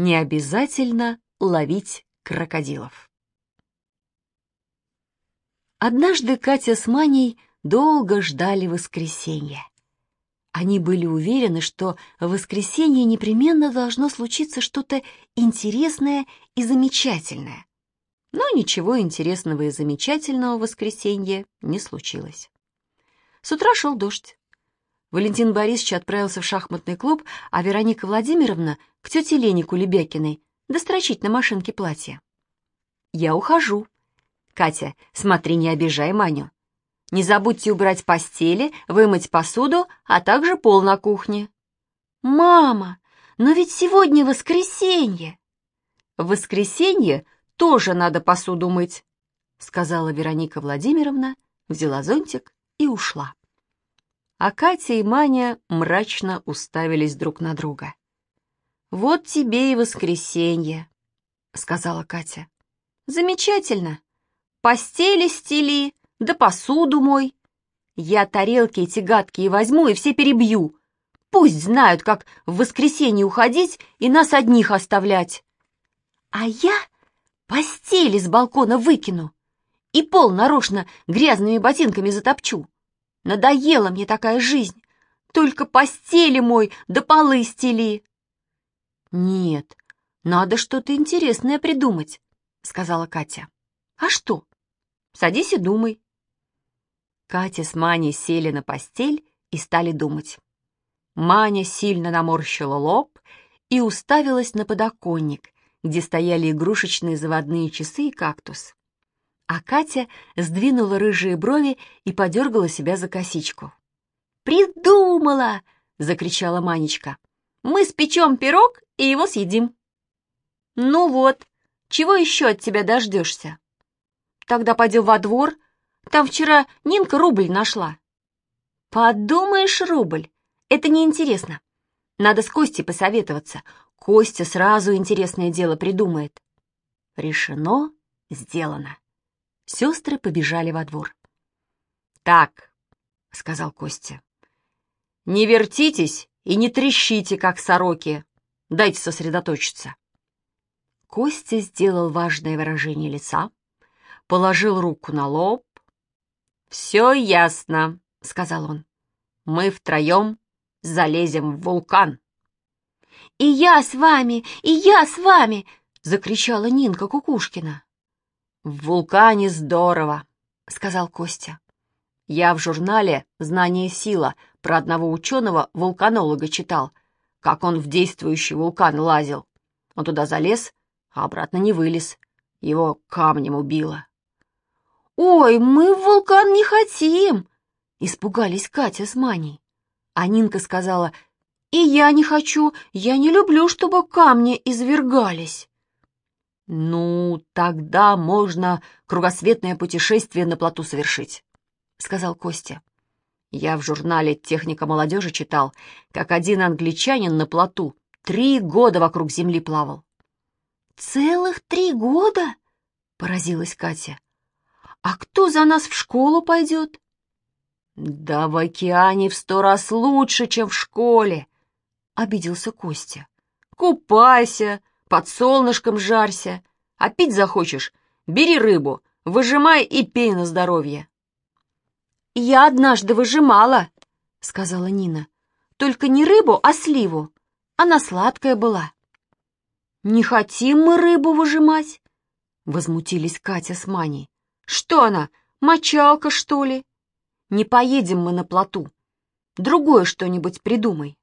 Не обязательно ловить крокодилов. Однажды Катя с Маней долго ждали воскресенья. Они были уверены, что в воскресенье непременно должно случиться что-то интересное и замечательное. Но ничего интересного и замечательного в воскресенье не случилось. С утра шел дождь. Валентин Борисович отправился в шахматный клуб, а Вероника Владимировна — к тете Лене Кулебякиной, дострочить на машинке платье. «Я ухожу. Катя, смотри, не обижай Маню. Не забудьте убрать постели, вымыть посуду, а также пол на кухне». «Мама, но ведь сегодня воскресенье!» «В воскресенье тоже надо посуду мыть», — сказала Вероника Владимировна, взяла зонтик и ушла. А Катя и Маня мрачно уставились друг на друга. «Вот тебе и воскресенье», — сказала Катя. «Замечательно. Постели стели, да посуду мой. Я тарелки эти гадкие возьму и все перебью. Пусть знают, как в воскресенье уходить и нас одних оставлять. А я постели с балкона выкину и пол нарочно грязными ботинками затопчу. Надоела мне такая жизнь. Только постели мой да полы стели. Нет, надо что-то интересное придумать, сказала Катя. А что? Садись и думай. Катя с Маней сели на постель и стали думать. Маня сильно наморщила лоб и уставилась на подоконник, где стояли игрушечные заводные часы и кактус а Катя сдвинула рыжие брови и подергала себя за косичку. «Придумала!» — закричала Манечка. «Мы спечем пирог и его съедим». «Ну вот, чего еще от тебя дождешься?» «Тогда пойдем во двор. Там вчера Нинка рубль нашла». «Подумаешь, рубль. Это неинтересно. Надо с Костей посоветоваться. Костя сразу интересное дело придумает». Решено, сделано. Сестры побежали во двор. «Так», — сказал Костя, — «не вертитесь и не трещите, как сороки. Дайте сосредоточиться». Костя сделал важное выражение лица, положил руку на лоб. «Все ясно», — сказал он. «Мы втроем залезем в вулкан». «И я с вами! И я с вами!» — закричала Нинка Кукушкина. «В вулкане здорово», — сказал Костя. «Я в журнале «Знание сила» про одного ученого-вулканолога читал, как он в действующий вулкан лазил. Он туда залез, а обратно не вылез. Его камнем убило». «Ой, мы в вулкан не хотим!» — испугались Катя с Маней. А Нинка сказала, «И я не хочу, я не люблю, чтобы камни извергались». «Ну, тогда можно кругосветное путешествие на плоту совершить», — сказал Костя. «Я в журнале «Техника молодежи» читал, как один англичанин на плоту три года вокруг Земли плавал». «Целых три года?» — поразилась Катя. «А кто за нас в школу пойдет?» «Да в океане в сто раз лучше, чем в школе», — обиделся Костя. «Купайся, под солнышком жарься, а пить захочешь, бери рыбу, выжимай и пей на здоровье. «Я однажды выжимала», — сказала Нина. «Только не рыбу, а сливу. Она сладкая была». «Не хотим мы рыбу выжимать», — возмутились Катя с Маней. «Что она, мочалка, что ли? Не поедем мы на плоту. Другое что-нибудь придумай».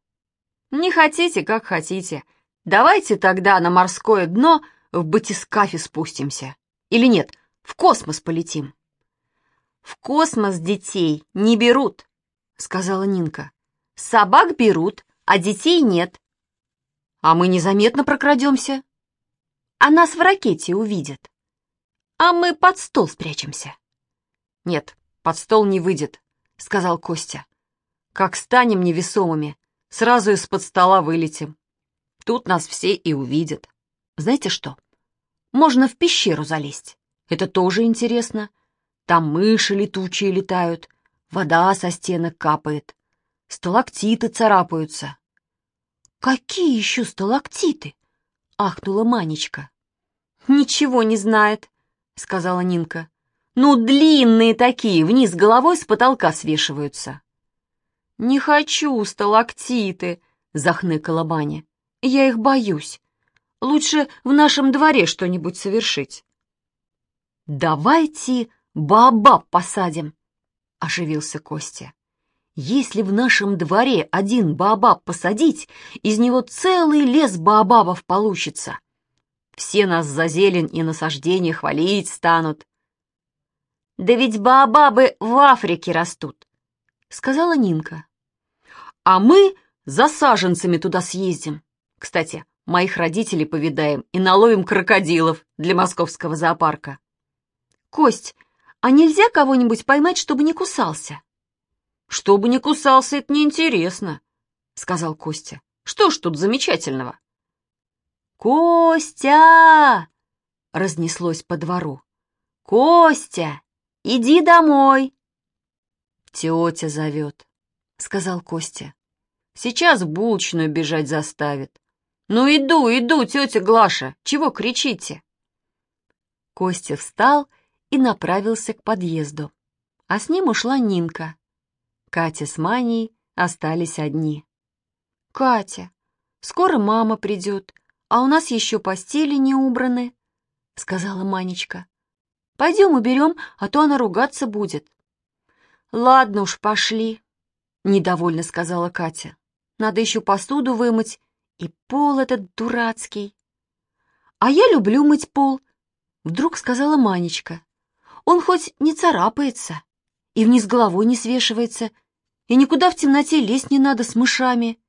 «Не хотите, как хотите», Давайте тогда на морское дно в батискафе спустимся. Или нет, в космос полетим. В космос детей не берут, сказала Нинка. Собак берут, а детей нет. А мы незаметно прокрадемся. А нас в ракете увидят. А мы под стол спрячемся. Нет, под стол не выйдет, сказал Костя. Как станем невесомыми, сразу из-под стола вылетим. Тут нас все и увидят. Знаете что? Можно в пещеру залезть. Это тоже интересно. Там мыши летучие летают, вода со стенок капает, сталактиты царапаются. Какие еще сталактиты? — ахнула Манечка. «Ничего не знает», — сказала Нинка. «Ну, длинные такие, вниз головой с потолка свешиваются». «Не хочу сталактиты», — захныкала Баня. «Я их боюсь. Лучше в нашем дворе что-нибудь совершить». «Давайте баобаб посадим», — оживился Костя. «Если в нашем дворе один баобаб посадить, из него целый лес баобабов получится. Все нас за зелень и насаждение хвалить станут». «Да ведь баобабы в Африке растут», — сказала Нинка. «А мы за саженцами туда съездим. Кстати, моих родителей повидаем и наловим крокодилов для московского зоопарка». «Кость, а нельзя кого-нибудь поймать, чтобы не кусался?» «Чтобы не кусался, это неинтересно», — сказал Костя. «Что ж тут замечательного?» «Костя!» — разнеслось по двору. «Костя, иди домой!» «Тетя зовет», — сказал Костя. «Сейчас булочную бежать заставит». «Ну иду, иду, тетя Глаша, чего кричите?» Костя встал и направился к подъезду, а с ним ушла Нинка. Катя с Маней остались одни. «Катя, скоро мама придет, а у нас еще постели не убраны», — сказала Манечка. «Пойдем уберем, а то она ругаться будет». «Ладно уж, пошли», — недовольно сказала Катя. «Надо еще посуду вымыть, и пол этот дурацкий». «А я люблю мыть пол», — вдруг сказала Манечка. «Он хоть не царапается, и вниз головой не свешивается, и никуда в темноте лезть не надо с мышами.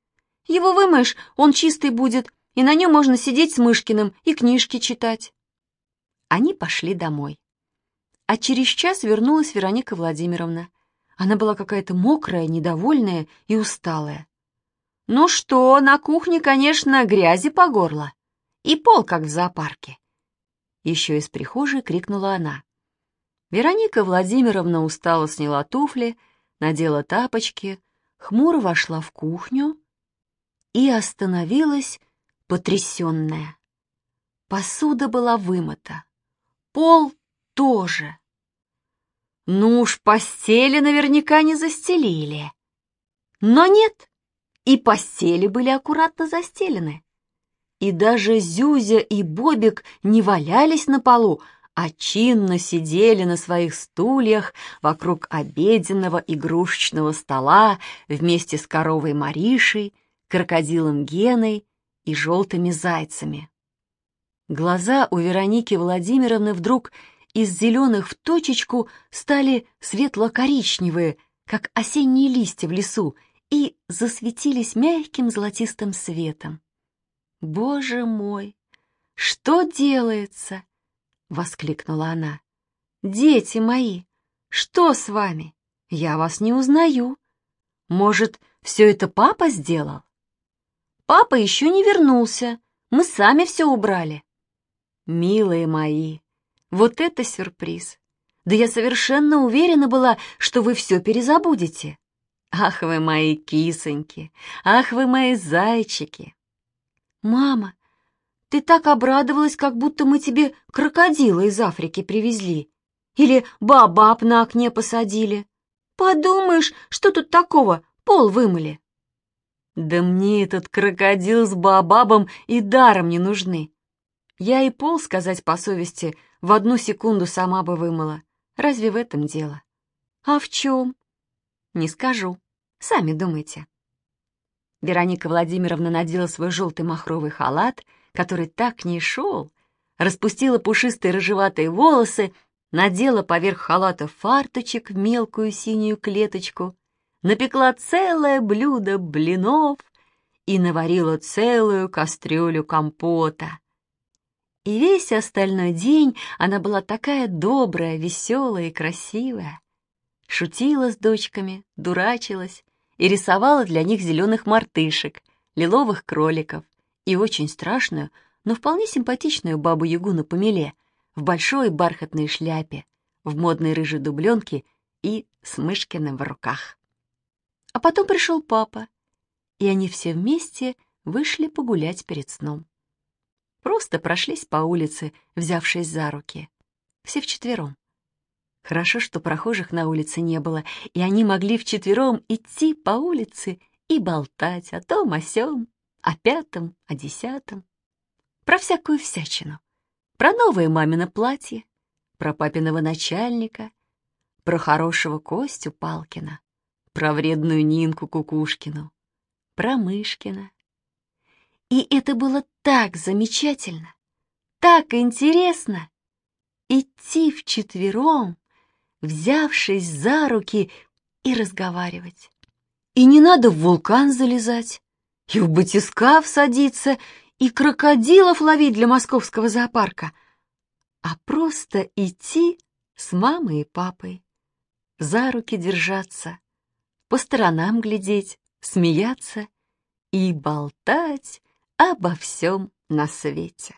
Его вымоешь, он чистый будет, и на нем можно сидеть с Мышкиным и книжки читать. Они пошли домой. А через час вернулась Вероника Владимировна. Она была какая-то мокрая, недовольная и усталая. «Ну что, на кухне, конечно, грязи по горло. И пол, как в зоопарке». Еще из прихожей крикнула она. Вероника Владимировна устало сняла туфли, надела тапочки, хмуро вошла в кухню и остановилась, потрясенная. Посуда была вымыта, пол тоже. Ну уж постели наверняка не застелили. Но нет, и постели были аккуратно застелены. И даже Зюзя и Бобик не валялись на полу, а чинно сидели на своих стульях вокруг обеденного игрушечного стола вместе с коровой Маришей, крокодилом Геной и желтыми зайцами. Глаза у Вероники Владимировны вдруг из зеленых в точечку стали светло-коричневые, как осенние листья в лесу, и засветились мягким золотистым светом. «Боже мой! Что делается?» — воскликнула она. «Дети мои, что с вами? Я вас не узнаю. Может, все это папа сделал?» Папа еще не вернулся. Мы сами все убрали. Милые мои, вот это сюрприз. Да я совершенно уверена была, что вы все перезабудете. Ах вы мои кисоньки, ах вы мои зайчики. Мама, ты так обрадовалась, как будто мы тебе крокодила из Африки привезли. Или бабаб на окне посадили. Подумаешь, что тут такого, пол вымыли. Да мне этот крокодил с баобабом и даром не нужны. Я и пол, сказать по совести, в одну секунду сама бы вымыла. Разве в этом дело? А в чем? Не скажу. Сами думайте. Вероника Владимировна надела свой желтый махровый халат, который так к ней шел, распустила пушистые рыжеватые волосы, надела поверх халата фарточек в мелкую синюю клеточку — напекла целое блюдо блинов и наварила целую кастрюлю компота. И весь остальной день она была такая добрая, веселая и красивая. Шутила с дочками, дурачилась и рисовала для них зеленых мартышек, лиловых кроликов и очень страшную, но вполне симпатичную бабу-ягу на помеле в большой бархатной шляпе, в модной рыжей дубленке и с Мышкиным в руках. А потом пришел папа, и они все вместе вышли погулять перед сном. просто прошлись по улице, взявшись за руки. Все вчетвером. Хорошо, что прохожих на улице не было, и они могли вчетвером идти по улице и болтать о том, о сём, о пятом, о десятом. Про всякую всячину. Про новое мамино платье, про папиного начальника, про хорошего Костю Палкина, про вредную Нинку Кукушкину, про Мышкина. И это было так замечательно, так интересно идти вчетвером, взявшись за руки и разговаривать. И не надо в вулкан залезать, и в батискаф садиться, и крокодилов ловить для московского зоопарка, а просто идти с мамой и папой, за руки держаться, по сторонам глядеть, смеяться и болтать обо всем на свете.